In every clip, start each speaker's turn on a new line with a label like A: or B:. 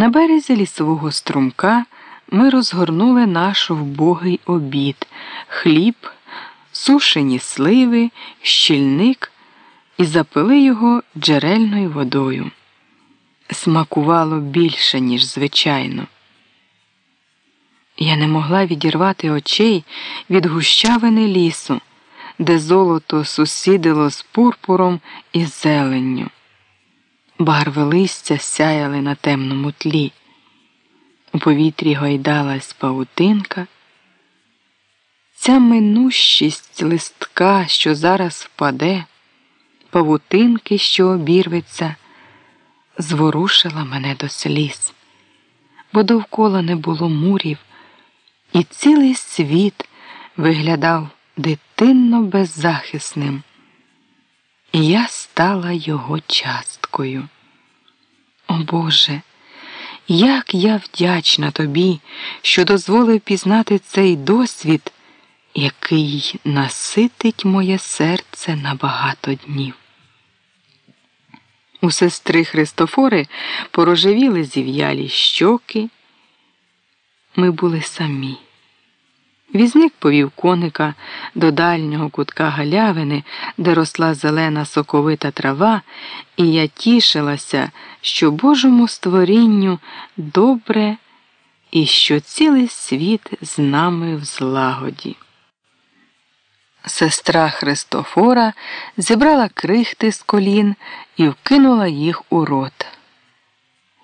A: На березі лісового струмка ми розгорнули наш вбогий обід, хліб, сушені сливи, щільник і запили його джерельною водою. Смакувало більше, ніж звичайно. Я не могла відірвати очей від гущавини лісу, де золото сусідило з пурпуром і зеленню. Барви листя сяяли на темному тлі. У повітрі гойдалась паутинка. Ця минущість листка, що зараз впаде, павутинки, що обірветься, зворушила мене до сліз, бо довкола не було мурів, і цілий світ виглядав дитинно беззахисним. І я стала його часткою. О Боже, як я вдячна тобі, що дозволив пізнати цей досвід, який наситить моє серце на багато днів. У сестри Христофори порожевіли зів'ялі щоки. Ми були самі. Візник повів коника до дальнього кутка галявини, де росла зелена соковита трава, і я тішилася, що Божому створінню добре і що цілий світ з нами в злагоді. Сестра Христофора зібрала крихти з колін і вкинула їх у рот.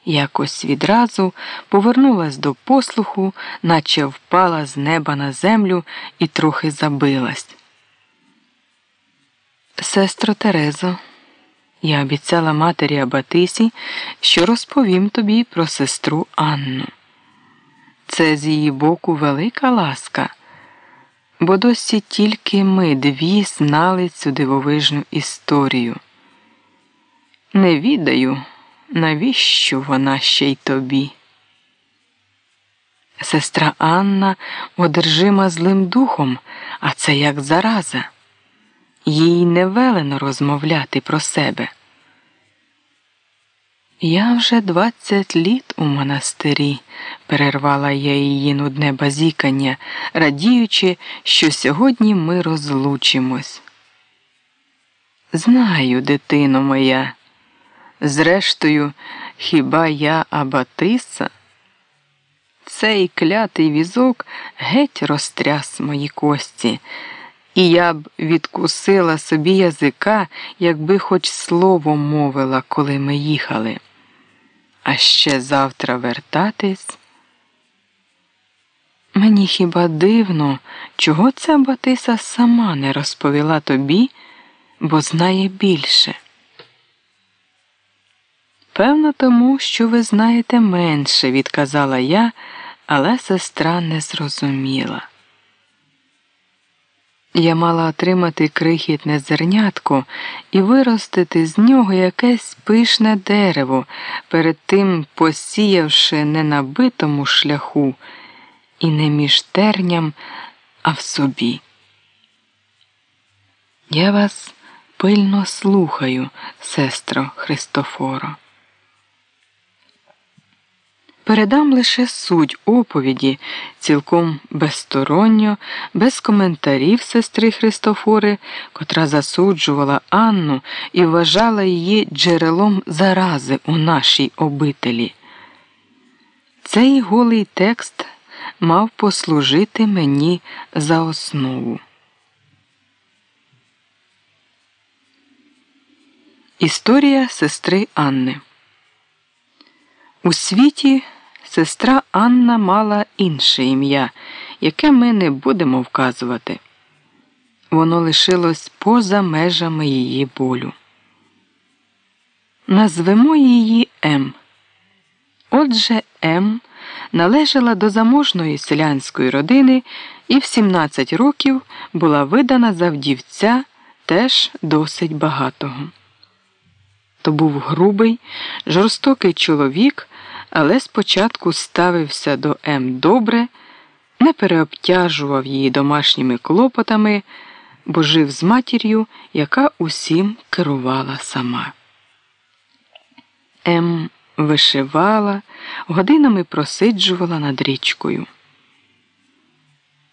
A: Якось відразу повернулась до послуху, наче впала з неба на землю і трохи забилась. Сестро Терезо, я обіцяла матері Абатисі, що розповім тобі про сестру Анну. Це з її боку велика ласка, бо досі тільки ми дві знали цю дивовижну історію. Не відаю навіщо вона ще й тобі? Сестра Анна одержима злим духом, а це як зараза. Їй не велено розмовляти про себе. Я вже двадцять літ у монастирі, перервала я її нудне базікання, радіючи, що сьогодні ми розлучимось. Знаю, дитино моя. Зрештою, хіба я Абатиса? Цей клятий візок геть розтряс мої кості, і я б відкусила собі язика, якби хоч слово мовила, коли ми їхали. А ще завтра вертатись. Мені хіба дивно, чого ця Батиса сама не розповіла тобі, бо знає більше. Певно, тому, що ви знаєте менше, відказала я, але сестра не зрозуміла. Я мала отримати крихітне зернятко і виростити з нього якесь пишне дерево, перед тим посіявши не на битому шляху і не між терням, а в собі. Я вас пильно слухаю, сестро Христофоро. Передам лише суть оповіді, цілком безсторонньо, без коментарів сестри Христофори, котра засуджувала Анну і вважала її джерелом зарази у нашій обителі. Цей голий текст мав послужити мені за основу. Історія сестри Анни. У світі сестра Анна мала інше ім'я, яке ми не будемо вказувати. Воно лишилось поза межами її болю. Назвемо її М. Отже, М належала до заможної селянської родини і в 17 років була видана за вдівця теж досить багатого. То був грубий, жорстокий чоловік але спочатку ставився до М добре, не переобтяжував її домашніми клопотами, бо жив з матір'ю, яка усім керувала сама. М вишивала, годинами просиджувала над річкою.